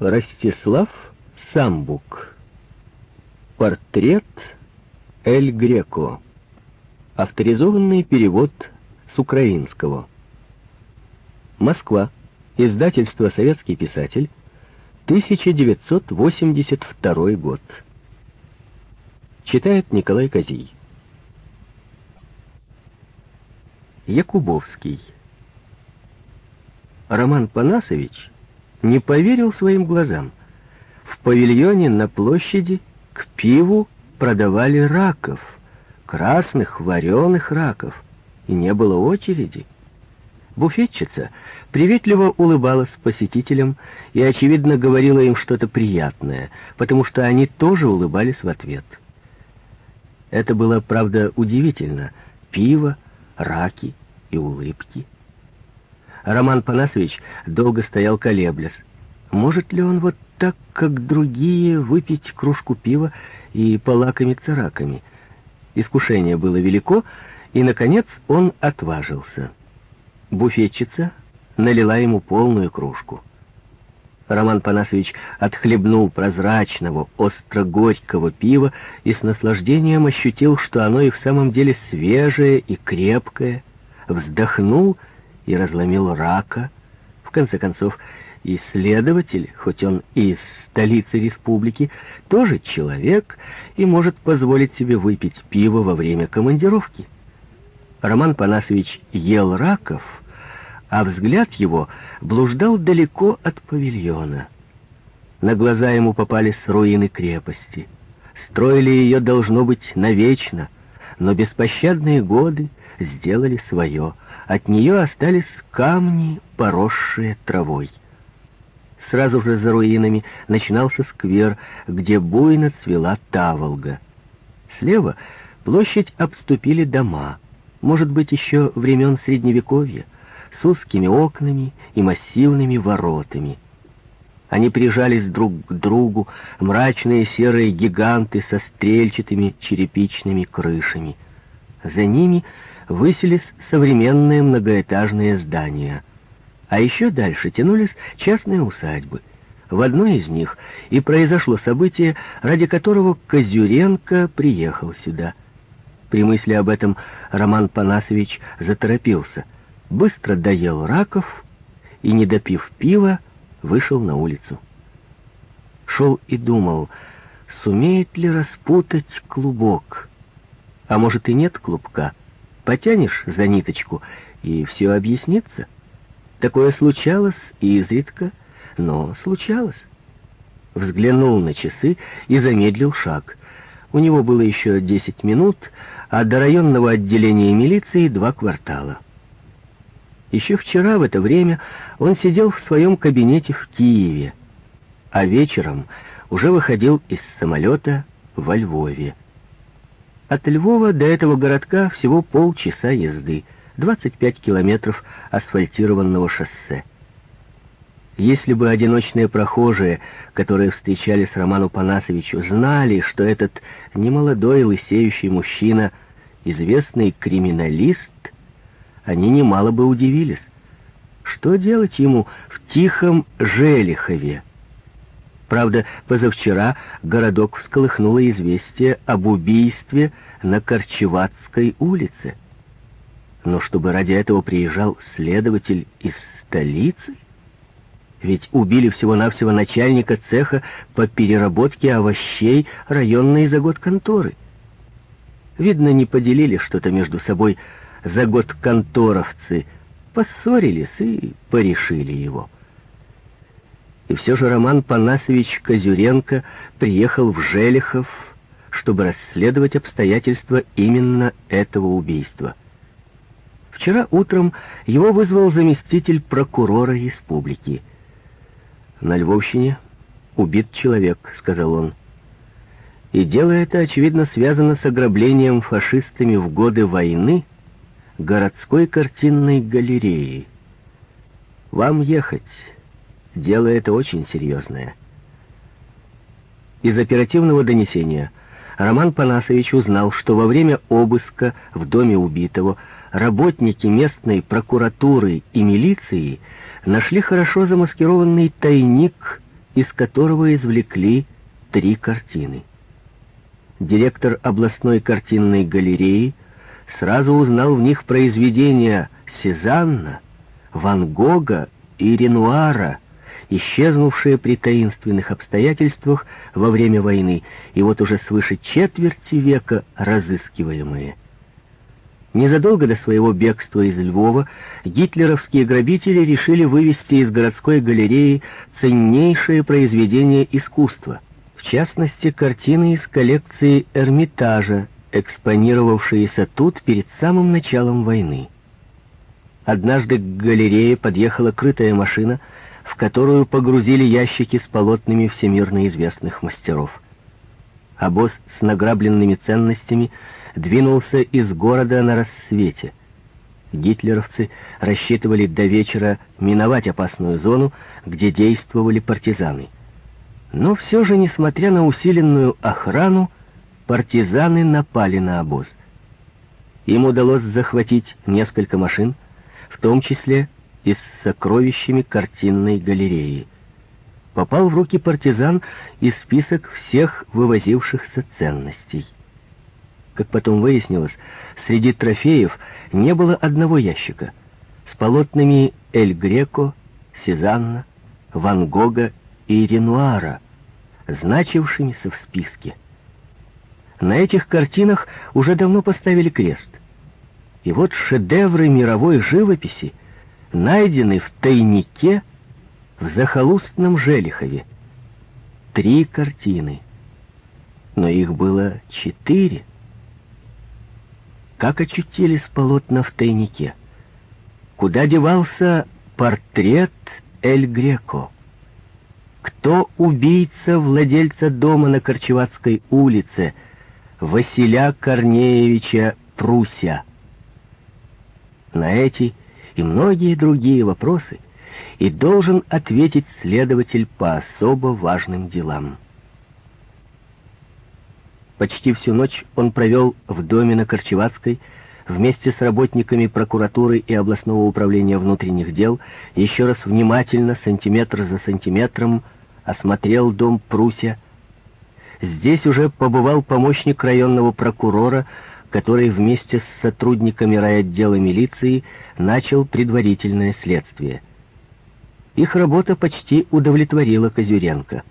Ростислав Самбук. Портрет Эль Греко. Авторизованный перевод с украинского. Москва. Издательство «Советский писатель», 1982 год. Читает Николай Козий. Якубовский. Роман Панасович не поверил своим глазам. В павильоне на площади к пиву продавали раков, красных вареных раков, и не было очереди. Буфетчица приветливо улыбалась посетителям и, очевидно, говорила им что-то приятное, потому что они тоже улыбались в ответ. Это было, правда, удивительно. Пиво, раки и улыбки — Роман Панасович долго стоял колеблясь. Может ли он вот так, как другие, выпить кружку пива и полакомиться раками? Искушение было велико, и, наконец, он отважился. Буфетчица налила ему полную кружку. Роман Панасович отхлебнул прозрачного, остро-горького пива и с наслаждением ощутил, что оно и в самом деле свежее и крепкое, вздохнул и разломил рака. В конце концов, исследователь, хоть он и из столицы республики, тоже человек и может позволить себе выпить пиво во время командировки. Роман Панасович ел раков, а взгляд его блуждал далеко от павильона. На глаза ему попались руины крепости. Строили ее, должно быть, навечно, но беспощадные годы сделали свое — от нее остались камни, поросшие травой. Сразу же за руинами начинался сквер, где буйно цвела таволга. Слева площадь обступили дома, может быть, еще времен Средневековья, с узкими окнами и массивными воротами. Они прижались друг к другу, мрачные серые гиганты со стрельчатыми черепичными крышами. За ними высились современные многоэтажные здания. А еще дальше тянулись частные усадьбы. В одной из них и произошло событие, ради которого Козюренко приехал сюда. При мысли об этом Роман Панасович заторопился, быстро доел раков и, не допив пива, вышел на улицу. Шел и думал, сумеет ли распутать клубок. А может и нет клубка. Потянешь за ниточку, и все объяснится. Такое случалось и изредка, но случалось. Взглянул на часы и замедлил шаг. У него было еще десять минут, а до районного отделения милиции два квартала. Еще вчера в это время он сидел в своем кабинете в Киеве, а вечером уже выходил из самолета во Львове. От Львова до этого городка всего полчаса езды, 25 километров асфальтированного шоссе. Если бы одиночные прохожие, которые встречались Роману Панасовичу, знали, что этот немолодой лысеющий мужчина — известный криминалист, они немало бы удивились. Что делать ему в тихом Желихове? Правда, позавчера городок всколыхнуло известие об убийстве на Корчеватской улице. Но чтобы ради этого приезжал следователь из столицы? Ведь убили всего-навсего начальника цеха по переработке овощей районной за год конторы. Видно, не поделили что-то между собой за год конторовцы, поссорились и порешили его. И все же Роман Панасович Козюренко приехал в Желихов, чтобы расследовать обстоятельства именно этого убийства. Вчера утром его вызвал заместитель прокурора республики. «На Львовщине убит человек», — сказал он. И дело это, очевидно, связано с ограблением фашистами в годы войны городской картинной галереи. «Вам ехать». Дело это очень серьезное. Из оперативного донесения Роман Панасович узнал, что во время обыска в доме убитого работники местной прокуратуры и милиции нашли хорошо замаскированный тайник из которого извлекли три картины. Директор областной картинной галереи сразу узнал в них произведения Сезанна, Ван Гога и Ренуара, исчезнувшие при таинственных обстоятельствах во время войны, и вот уже свыше четверти века разыскиваемые. Незадолго до своего бегства из Львова гитлеровские грабители решили вывести из городской галереи ценнейшие произведения искусства, в частности, картины из коллекции Эрмитажа, экспонировавшиеся тут перед самым началом войны. Однажды к галерее подъехала крытая машина, в которую погрузили ящики с полотнами всемирно известных мастеров. А с награбленными ценностями двинулся из города на рассвете. Гитлеровцы рассчитывали до вечера миновать опасную зону, где действовали партизаны. Но все же, несмотря на усиленную охрану, партизаны напали на обоз. Им удалось захватить несколько машин, в том числе и с сокровищами картинной галереи. Попал в руки партизан и список всех вывозившихся ценностей. Как потом выяснилось, среди трофеев не было одного ящика с полотнами Эль Греко, Сезанна, Ван Гога и Ренуара, значившимися в списке. На этих картинах уже давно поставили крест. И вот шедевры мировой живописи найдены в тайнике в захолустном Желихове. Три картины. Но их было четыре. Как очутились полотна в тайнике? Куда девался портрет Эль Греко? Кто убийца владельца дома на Корчеватской улице — Василя Корнеевича Пруся. На эти и многие другие вопросы и должен ответить следователь по особо важным делам. Почти всю ночь он провел в доме на Корчеватской вместе с работниками прокуратуры и областного управления внутренних дел, еще раз внимательно, сантиметр за сантиметром, осмотрел дом Пруся, Здесь уже побывал помощник районного прокурора, который вместе с сотрудниками райотдела милиции начал предварительное следствие. Их работа почти удовлетворила Козюренко.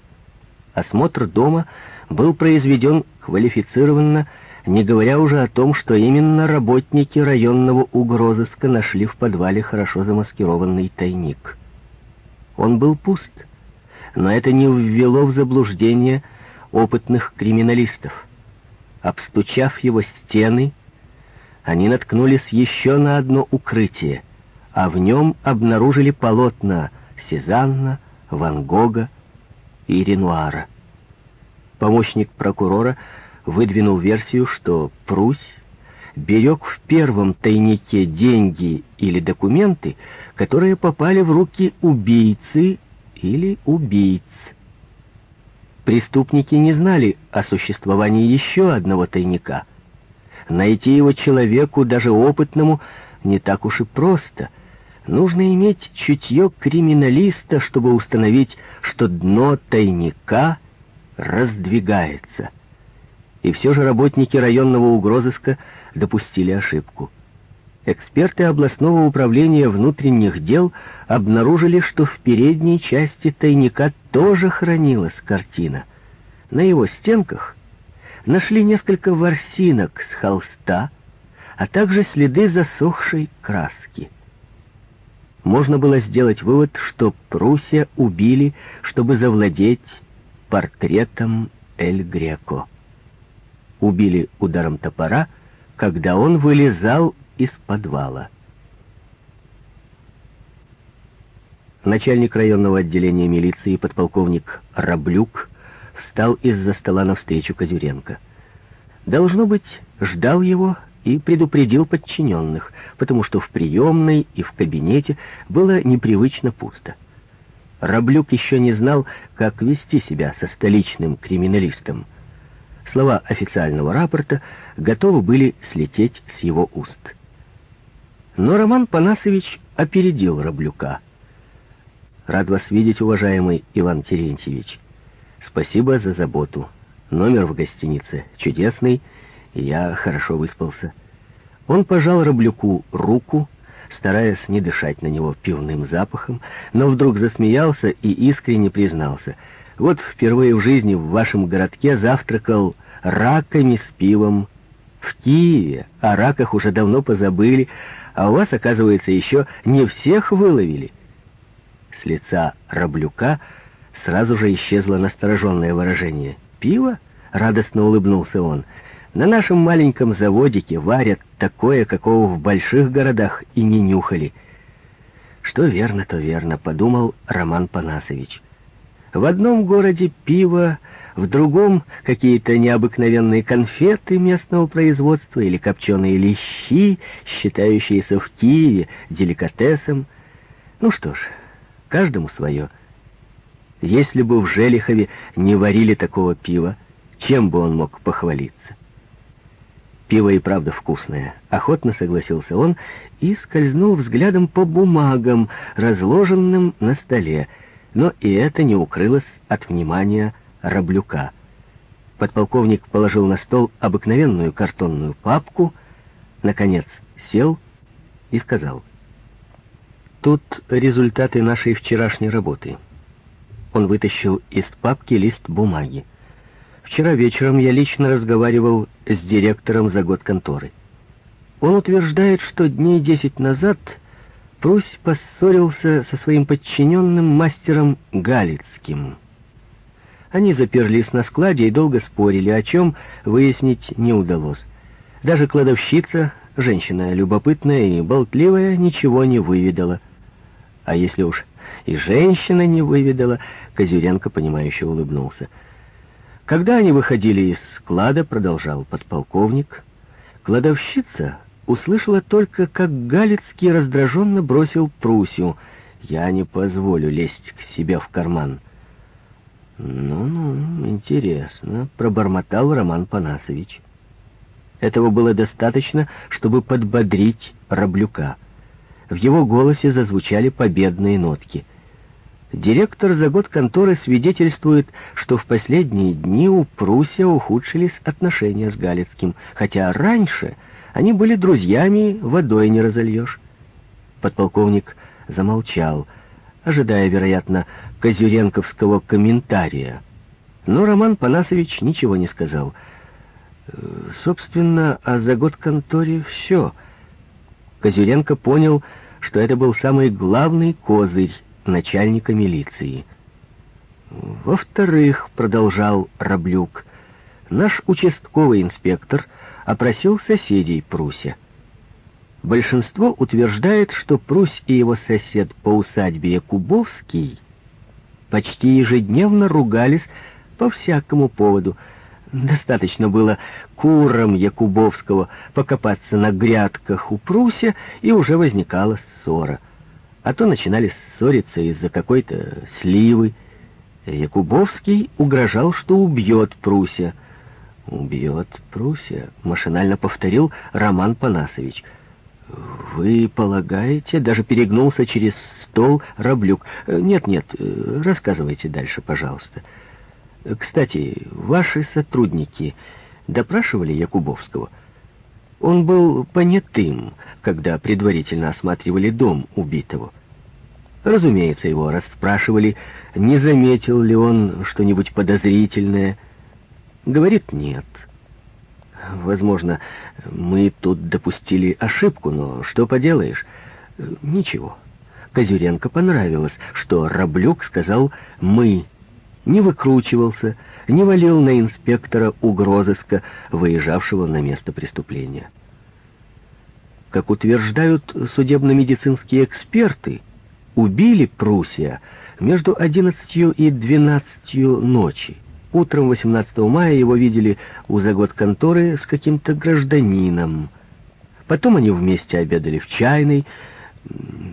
Осмотр дома был произведен квалифицированно, не говоря уже о том, что именно работники районного угрозыска нашли в подвале хорошо замаскированный тайник. Он был пуст, но это не ввело в заблуждение опытных криминалистов. Обстучав его стены, они наткнулись еще на одно укрытие, а в нем обнаружили полотна Сезанна, Ван Гога и Ренуара. Помощник прокурора выдвинул версию, что Прусь берег в первом тайнике деньги или документы, которые попали в руки убийцы или убийц. Преступники не знали о существовании еще одного тайника. Найти его человеку, даже опытному, не так уж и просто. Нужно иметь чутье криминалиста, чтобы установить, что дно тайника раздвигается. И все же работники районного угрозыска допустили ошибку. Эксперты областного управления внутренних дел обнаружили, что в передней части тайника тоже хранилась картина. На его стенках нашли несколько ворсинок с холста, а также следы засохшей краски. Можно было сделать вывод, что Пруссия убили, чтобы завладеть портретом Эль Греко. Убили ударом топора, когда он вылезал из подвала. Начальник районного отделения милиции подполковник Раблюк встал из-за стола навстречу Козюренко. Должно быть, ждал его и предупредил подчиненных, потому что в приемной и в кабинете было непривычно пусто. Раблюк еще не знал, как вести себя со столичным криминалистом. Слова официального рапорта готовы были слететь с его уст. Но Роман Панасович опередил Раблюка. Рад вас видеть, уважаемый Иван Терентьевич. Спасибо за заботу. Номер в гостинице чудесный, я хорошо выспался. Он пожал Раблюку руку, стараясь не дышать на него пивным запахом, но вдруг засмеялся и искренне признался. «Вот впервые в жизни в вашем городке завтракал раками с пивом. В Киеве о раках уже давно позабыли, а у вас, оказывается, еще не всех выловили». С лица Раблюка сразу же исчезло настороженное выражение. «Пиво?» — радостно улыбнулся он — на нашем маленьком заводике варят такое, какого в больших городах и не нюхали. Что верно, то верно, подумал Роман Панасович. В одном городе пиво, в другом какие-то необыкновенные конфеты местного производства или копченые лещи, считающиеся в Киеве деликатесом. Ну что ж, каждому свое. Если бы в Желихове не варили такого пива, чем бы он мог похвалиться? Пиво и правда вкусное. Охотно согласился он и скользнул взглядом по бумагам, разложенным на столе. Но и это не укрылось от внимания Раблюка. Подполковник положил на стол обыкновенную картонную папку, наконец сел и сказал. «Тут результаты нашей вчерашней работы». Он вытащил из папки лист бумаги. Вчера вечером я лично разговаривал с директором за год конторы. Он утверждает, что дней десять назад Прусь поссорился со своим подчиненным мастером Галицким. Они заперлись на складе и долго спорили, о чем выяснить не удалось. Даже кладовщица, женщина любопытная и болтливая, ничего не выведала. А если уж и женщина не выведала, Козюренко, понимающе улыбнулся — когда они выходили из склада, продолжал подполковник, кладовщица услышала только, как Галицкий раздраженно бросил Прусью. «Я не позволю лезть к себе в карман». «Ну-ну, интересно», — пробормотал Роман Панасович. Этого было достаточно, чтобы подбодрить Раблюка. В его голосе зазвучали победные нотки — Директор за год конторы свидетельствует, что в последние дни у Пруссия ухудшились отношения с Галицким, хотя раньше они были друзьями, водой не разольешь. Подполковник замолчал, ожидая, вероятно, козюренковского комментария. Но Роман Панасович ничего не сказал. «Э, собственно, а за год конторе все. Козюренко понял, что это был самый главный козырь начальника милиции. Во-вторых, продолжал Раблюк, наш участковый инспектор опросил соседей Пруся. Большинство утверждает, что Прусь и его сосед по усадьбе Якубовский почти ежедневно ругались по всякому поводу. Достаточно было курам Якубовского покопаться на грядках у Пруся, и уже возникала ссора а то начинали ссориться из-за какой-то сливы. Якубовский угрожал, что убьет Пруся. «Убьет Пруся», — машинально повторил Роман Панасович. «Вы полагаете?» — даже перегнулся через стол Раблюк. «Нет-нет, рассказывайте дальше, пожалуйста. Кстати, ваши сотрудники допрашивали Якубовского?» Он был понятым, когда предварительно осматривали дом убитого. Разумеется, его расспрашивали, не заметил ли он что-нибудь подозрительное. Говорит, нет. Возможно, мы тут допустили ошибку, но что поделаешь? Ничего. Козюренко понравилось, что Раблюк сказал «мы». Не выкручивался, не валил на инспектора угрозыска, выезжавшего на место преступления. Как утверждают судебно-медицинские эксперты, убили Пруссия между 11 и 12 ночи. Утром 18 мая его видели у загод конторы с каким-то гражданином. Потом они вместе обедали в чайной.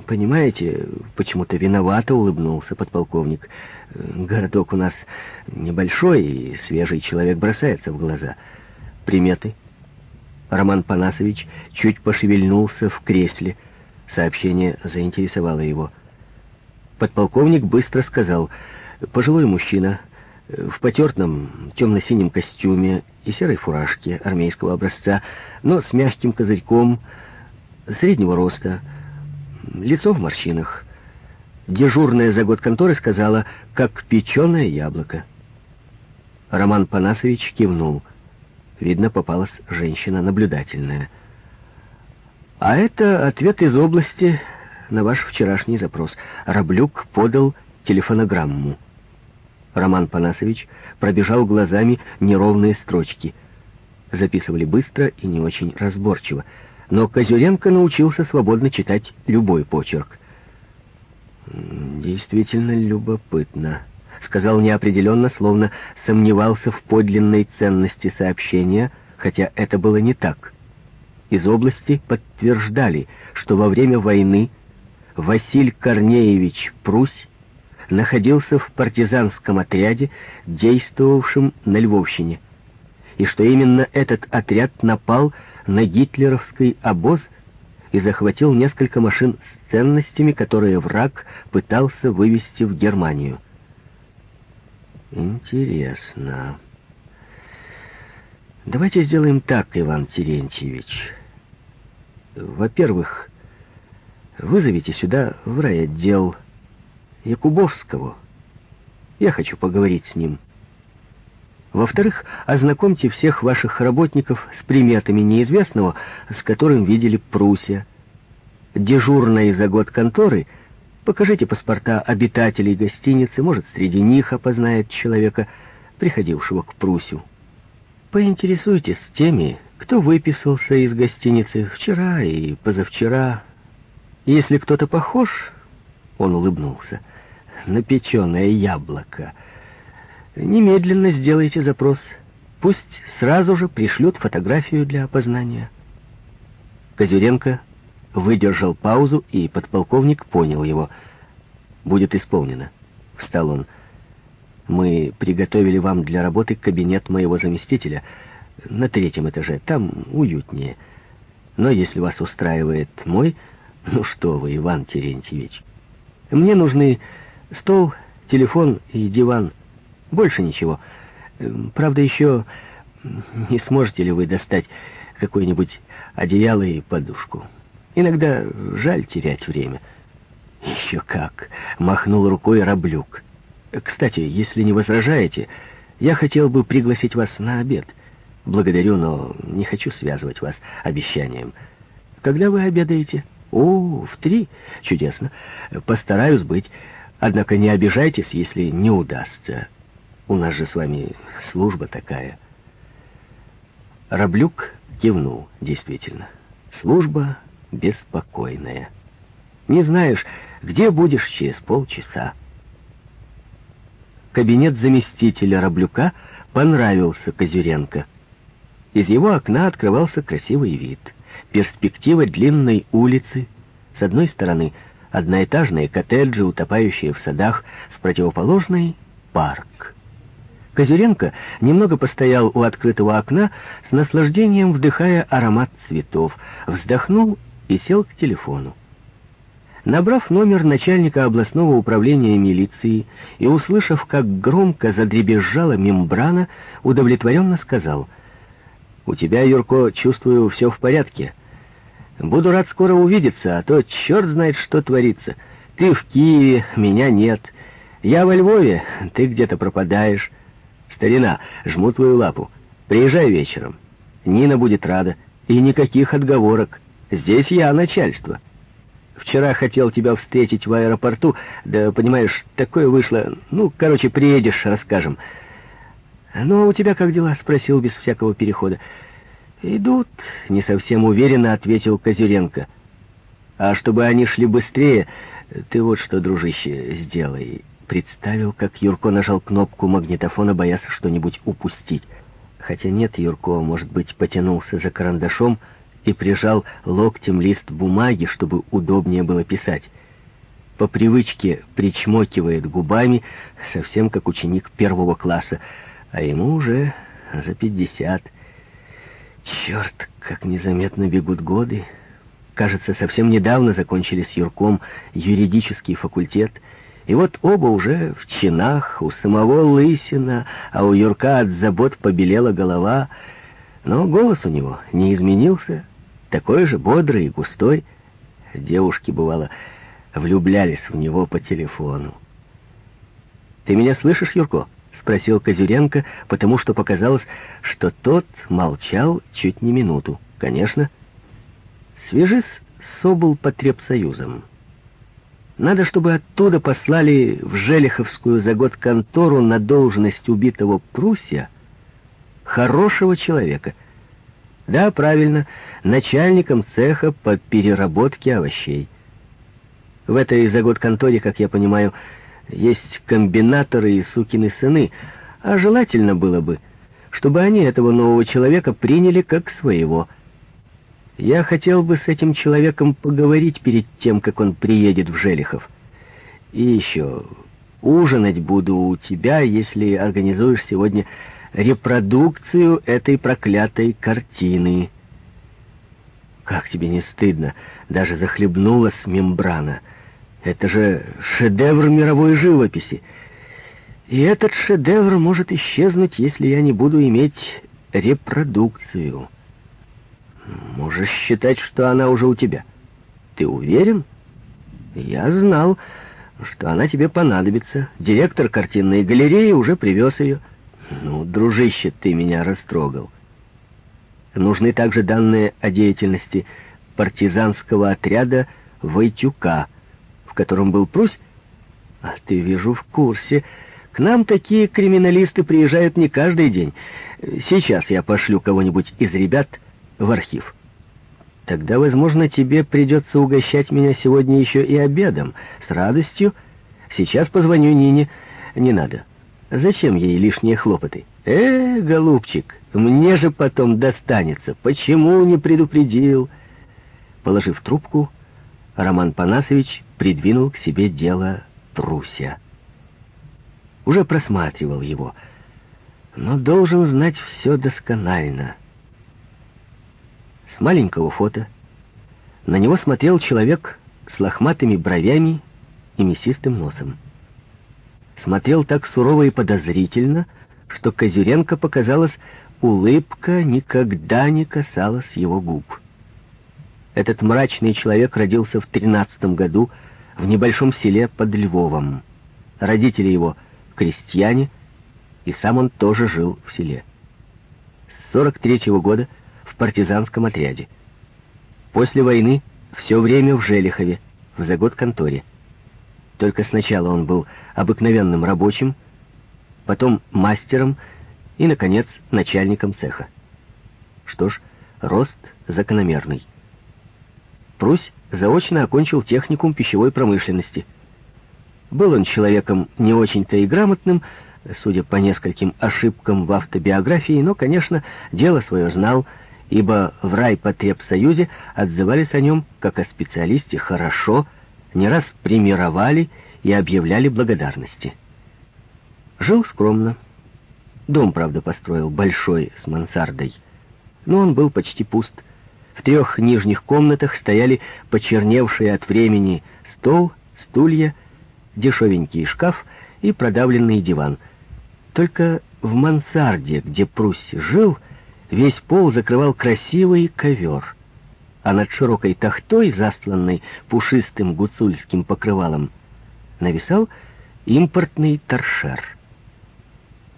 Понимаете, почему-то виновато улыбнулся подполковник. Городок у нас небольшой, и свежий человек бросается в глаза. Приметы. Роман Панасович чуть пошевельнулся в кресле. Сообщение заинтересовало его. Подполковник быстро сказал, пожилой мужчина, в потертом темно-синем костюме и серой фуражке армейского образца, но с мягким козырьком, среднего роста, лицо в морщинах. Дежурная за год конторы сказала, как печеное яблоко. Роман Панасович кивнул. Видно, попалась женщина наблюдательная. А это ответ из области на ваш вчерашний запрос. Раблюк подал телефонограмму. Роман Панасович пробежал глазами неровные строчки. Записывали быстро и не очень разборчиво. Но Козюренко научился свободно читать любой почерк. «Действительно любопытно», — сказал неопределенно, словно сомневался в подлинной ценности сообщения, хотя это было не так. Из области подтверждали, что во время войны Василь Корнеевич Прусь находился в партизанском отряде, действовавшем на Львовщине, и что именно этот отряд напал на гитлеровский обоз и захватил несколько машин с ценностями, которые враг пытался вывести в Германию. Интересно. Давайте сделаем так, Иван Терентьевич. Во-первых, вызовите сюда в райотдел Якубовского. Я хочу поговорить с ним. Во-вторых, ознакомьте всех ваших работников с приметами неизвестного, с которым видели Пруссия. Дежурной за год конторы покажите паспорта обитателей гостиницы, может, среди них опознает человека, приходившего к Прусю. Поинтересуйтесь теми, кто выписался из гостиницы вчера и позавчера. Если кто-то похож, он улыбнулся, — на печеное яблоко. Немедленно сделайте запрос. Пусть сразу же пришлют фотографию для опознания. Козюренко выдержал паузу, и подполковник понял его. «Будет исполнено», — встал он. «Мы приготовили вам для работы кабинет моего заместителя на третьем этаже. Там уютнее. Но если вас устраивает мой... Ну что вы, Иван Терентьевич, мне нужны Стол, телефон и диван. Больше ничего. Эм, правда, еще не сможете ли вы достать какое-нибудь одеяло и подушку? Иногда жаль терять время. Еще как, махнул рукой Раблюк. Кстати, если не возражаете, я хотел бы пригласить вас на обед. Благодарю, но не хочу связывать вас обещанием. Когда вы обедаете? О, в три. Чудесно. Постараюсь быть. Однако не обижайтесь, если не удастся. У нас же с вами служба такая. Раблюк кивнул, действительно. Служба беспокойная. Не знаешь, где будешь через полчаса. Кабинет заместителя Раблюка понравился Козюренко. Из его окна открывался красивый вид. Перспектива длинной улицы. С одной стороны одноэтажные коттеджи, утопающие в садах, с противоположной — парк. Козюренко немного постоял у открытого окна, с наслаждением вдыхая аромат цветов, вздохнул и сел к телефону. Набрав номер начальника областного управления милиции и услышав, как громко задребезжала мембрана, удовлетворенно сказал, «У тебя, Юрко, чувствую, все в порядке». Буду рад скоро увидеться, а то черт знает, что творится. Ты в Киеве, меня нет. Я во Львове, ты где-то пропадаешь. Старина, жму твою лапу. Приезжай вечером. Нина будет рада. И никаких отговорок. Здесь я начальство. Вчера хотел тебя встретить в аэропорту, да, понимаешь, такое вышло. Ну, короче, приедешь, расскажем. «Ну, а у тебя как дела?» — спросил без всякого перехода. «Идут», — не совсем уверенно ответил Козюренко. «А чтобы они шли быстрее, ты вот что, дружище, сделай». Представил, как Юрко нажал кнопку магнитофона, боясь что-нибудь упустить. Хотя нет, Юрко, может быть, потянулся за карандашом и прижал локтем лист бумаги, чтобы удобнее было писать. По привычке причмокивает губами, совсем как ученик первого класса, а ему уже за пятьдесят. Черт, как незаметно бегут годы. Кажется, совсем недавно закончили с Юрком юридический факультет, И вот оба уже в чинах, у самого лысина, а у Юрка от забот побелела голова. Но голос у него не изменился, такой же бодрый и густой. Девушки, бывало, влюблялись в него по телефону. «Ты меня слышишь, Юрко?» — спросил Козюренко, потому что показалось, что тот молчал чуть не минуту. «Конечно. Свяжись с облпотребсоюзом. Надо, чтобы оттуда послали в Желиховскую за год контору на должность убитого Пруссия хорошего человека. Да, правильно, начальником цеха по переработке овощей. В этой за год конторе, как я понимаю, есть комбинаторы и сукины сыны, а желательно было бы, чтобы они этого нового человека приняли как своего. Я хотел бы с этим человеком поговорить перед тем, как он приедет в Желихов. И еще, ужинать буду у тебя, если организуешь сегодня репродукцию этой проклятой картины. Как тебе не стыдно? Даже захлебнулась мембрана — это же шедевр мировой живописи. И этот шедевр может исчезнуть, если я не буду иметь репродукцию. Можешь считать, что она уже у тебя. Ты уверен? Я знал, что она тебе понадобится. Директор картинной галереи уже привез ее. Ну, дружище, ты меня растрогал. Нужны также данные о деятельности партизанского отряда Войтюка — в котором был Прусь? А ты, вижу, в курсе. К нам такие криминалисты приезжают не каждый день. Сейчас я пошлю кого-нибудь из ребят в архив. Тогда, возможно, тебе придется угощать меня сегодня еще и обедом. С радостью. Сейчас позвоню Нине. Не надо. Зачем ей лишние хлопоты? Э, голубчик, мне же потом достанется. Почему не предупредил? Положив трубку, Роман Панасович придвинул к себе дело Труся. Уже просматривал его, но должен знать все досконально. С маленького фото на него смотрел человек с лохматыми бровями и мясистым носом. Смотрел так сурово и подозрительно, что Козюренко показалось, улыбка никогда не касалась его губ. Этот мрачный человек родился в тринадцатом году в небольшом селе под Львовом. Родители его — крестьяне, и сам он тоже жил в селе. С 43 -го года в партизанском отряде. После войны все время в Желихове, в загод-конторе. Только сначала он был обыкновенным рабочим, потом мастером и, наконец, начальником цеха. Что ж, рост закономерный. Прусь заочно окончил техникум пищевой промышленности. Был он человеком не очень-то и грамотным, судя по нескольким ошибкам в автобиографии, но, конечно, дело свое знал, ибо в райпотребсоюзе отзывались о нем как о специалисте хорошо, не раз примировали и объявляли благодарности. Жил скромно. Дом, правда, построил большой, с мансардой, но он был почти пуст. В трех нижних комнатах стояли почерневшие от времени стол, стулья, дешевенький шкаф и продавленный диван. Только в мансарде, где Прусь жил, весь пол закрывал красивый ковер, а над широкой тахтой, застланной пушистым гуцульским покрывалом, нависал импортный торшер.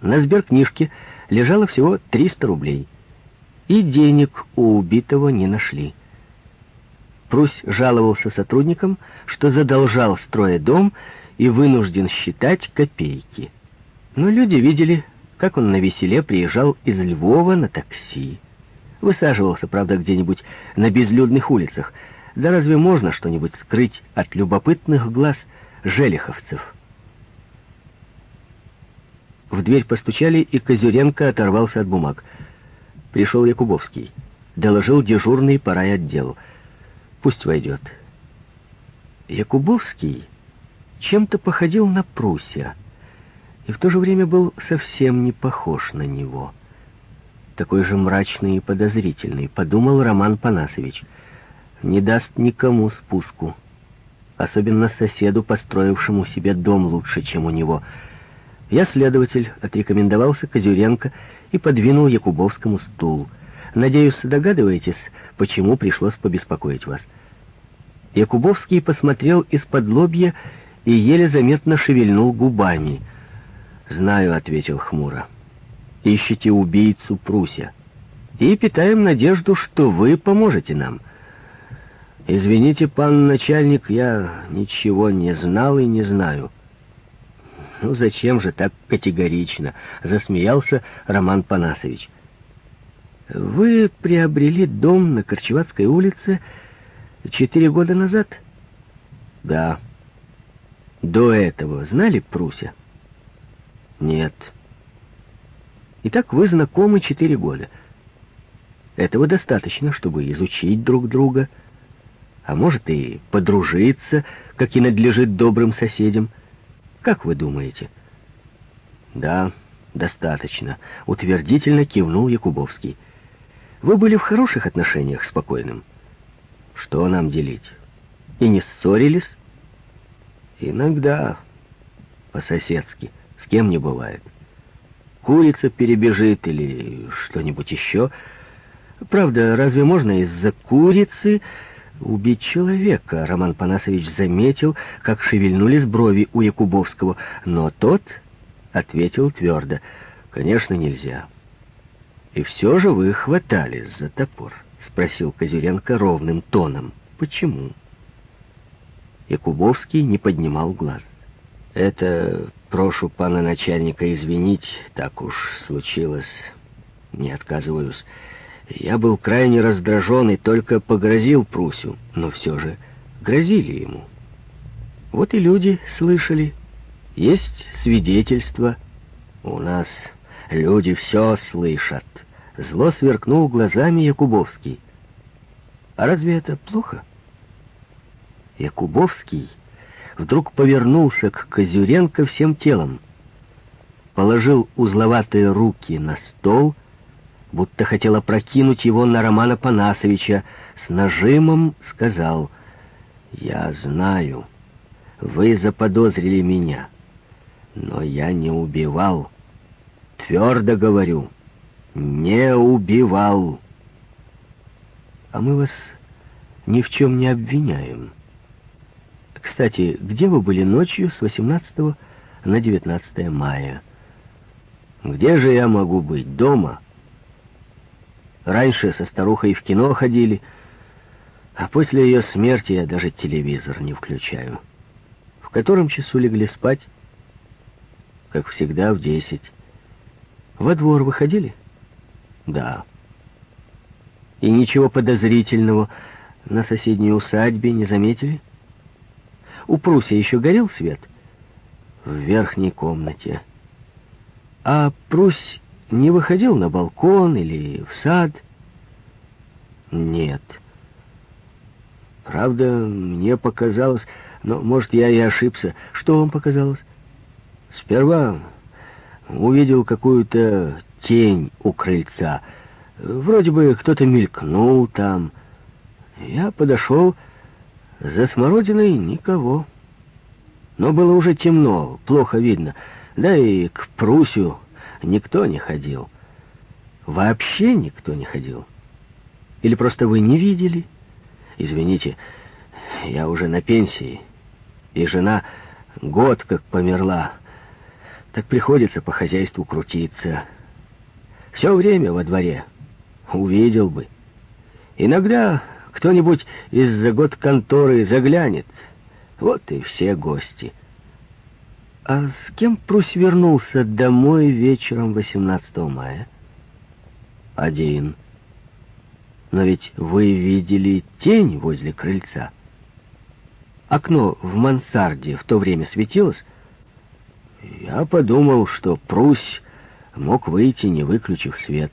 На сберкнижке лежало всего 300 рублей — и денег у убитого не нашли. Прусь жаловался сотрудникам, что задолжал строя дом и вынужден считать копейки. Но люди видели, как он на веселе приезжал из Львова на такси. Высаживался, правда, где-нибудь на безлюдных улицах. Да разве можно что-нибудь скрыть от любопытных глаз желиховцев? В дверь постучали, и Козюренко оторвался от бумаг — Пришел Якубовский. Доложил дежурный по райотделу. Пусть войдет. Якубовский чем-то походил на Пруссия и в то же время был совсем не похож на него. Такой же мрачный и подозрительный, подумал Роман Панасович. Не даст никому спуску. особенно соседу, построившему себе дом лучше, чем у него. Я, следователь, отрекомендовался Козюренко и подвинул Якубовскому стул. Надеюсь, догадываетесь, почему пришлось побеспокоить вас. Якубовский посмотрел из-под лобья и еле заметно шевельнул губами. «Знаю», — ответил хмуро. «Ищете убийцу Пруся. И питаем надежду, что вы поможете нам». «Извините, пан начальник, я ничего не знал и не знаю». «Ну зачем же так категорично?» — засмеялся Роман Панасович. «Вы приобрели дом на Корчеватской улице четыре года назад?» «Да». «До этого знали Пруся?» «Нет». «Итак, вы знакомы четыре года. Этого достаточно, чтобы изучить друг друга» а может и подружиться, как и надлежит добрым соседям. Как вы думаете? Да, достаточно, утвердительно кивнул Якубовский. Вы были в хороших отношениях с покойным? Что нам делить? И не ссорились? Иногда, по-соседски, с кем не бывает. Курица перебежит или что-нибудь еще. Правда, разве можно из-за курицы убить человека. Роман Панасович заметил, как шевельнулись брови у Якубовского, но тот ответил твердо, «Конечно, нельзя». «И все же вы хватались за топор», — спросил Козюренко ровным тоном. «Почему?» Якубовский не поднимал глаз. «Это, прошу пана начальника извинить, так уж случилось. Не отказываюсь». Я был крайне раздражен и только погрозил Прусю, но все же грозили ему. Вот и люди слышали. Есть свидетельства. У нас люди все слышат. Зло сверкнул глазами Якубовский. А разве это плохо? Якубовский вдруг повернулся к Козюренко всем телом, положил узловатые руки на стол — будто хотела прокинуть его на Романа Панасовича, с нажимом сказал, «Я знаю, вы заподозрили меня, но я не убивал. Твердо говорю, не убивал. А мы вас ни в чем не обвиняем. Кстати, где вы были ночью с 18 на 19 мая? Где же я могу быть? Дома?» Раньше со старухой в кино ходили, а после ее смерти я даже телевизор не включаю. В котором часу легли спать? Как всегда, в десять. Во двор выходили? Да. И ничего подозрительного на соседней усадьбе не заметили? У Пруся еще горел свет? В верхней комнате. А Прусь не выходил на балкон или в сад? Нет. Правда, мне показалось, но, может, я и ошибся. Что вам показалось? Сперва увидел какую-то тень у крыльца. Вроде бы кто-то мелькнул там. Я подошел, за смородиной никого. Но было уже темно, плохо видно. Да и к Прусю никто не ходил. Вообще никто не ходил. Или просто вы не видели? Извините, я уже на пенсии, и жена год как померла. Так приходится по хозяйству крутиться. Все время во дворе. Увидел бы. Иногда кто-нибудь из-за год конторы заглянет. Вот и все гости. А с кем Прусь вернулся домой вечером 18 мая? Один. Но ведь вы видели тень возле крыльца. Окно в мансарде в то время светилось. Я подумал, что Прусь мог выйти, не выключив свет.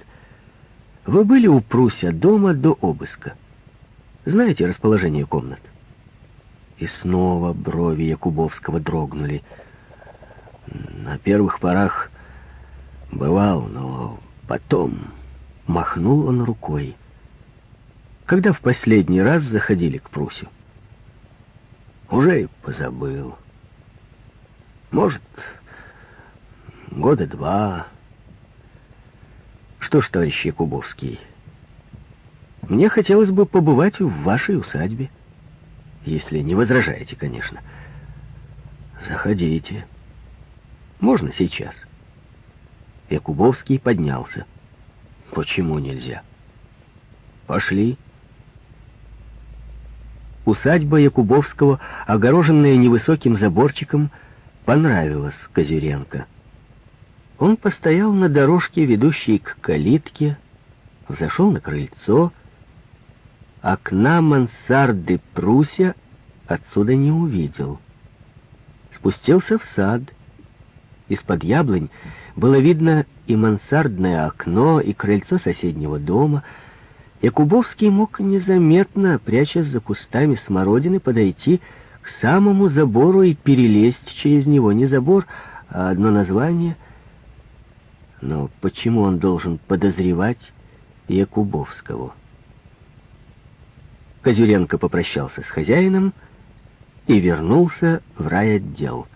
Вы были у Пруся дома до обыска? Знаете расположение комнат? И снова брови Якубовского дрогнули. На первых порах бывал, но потом махнул он рукой. Когда в последний раз заходили к Прусю? Уже и позабыл. Может, года два. Что ж, товарищ Якубовский, мне хотелось бы побывать в вашей усадьбе. Если не возражаете, конечно. Заходите. Можно сейчас. Якубовский поднялся. Почему нельзя? Пошли. Усадьба Якубовского, огороженная невысоким заборчиком, понравилась Козюренко. Он постоял на дорожке, ведущей к калитке, зашел на крыльцо. Окна мансарды Пруся отсюда не увидел. Спустился в сад. Из-под яблонь было видно и мансардное окно, и крыльцо соседнего дома — Якубовский мог незаметно, прячась за кустами смородины, подойти к самому забору и перелезть через него. Не забор, а одно название. Но почему он должен подозревать Якубовского? Козюленко попрощался с хозяином и вернулся в райотдел.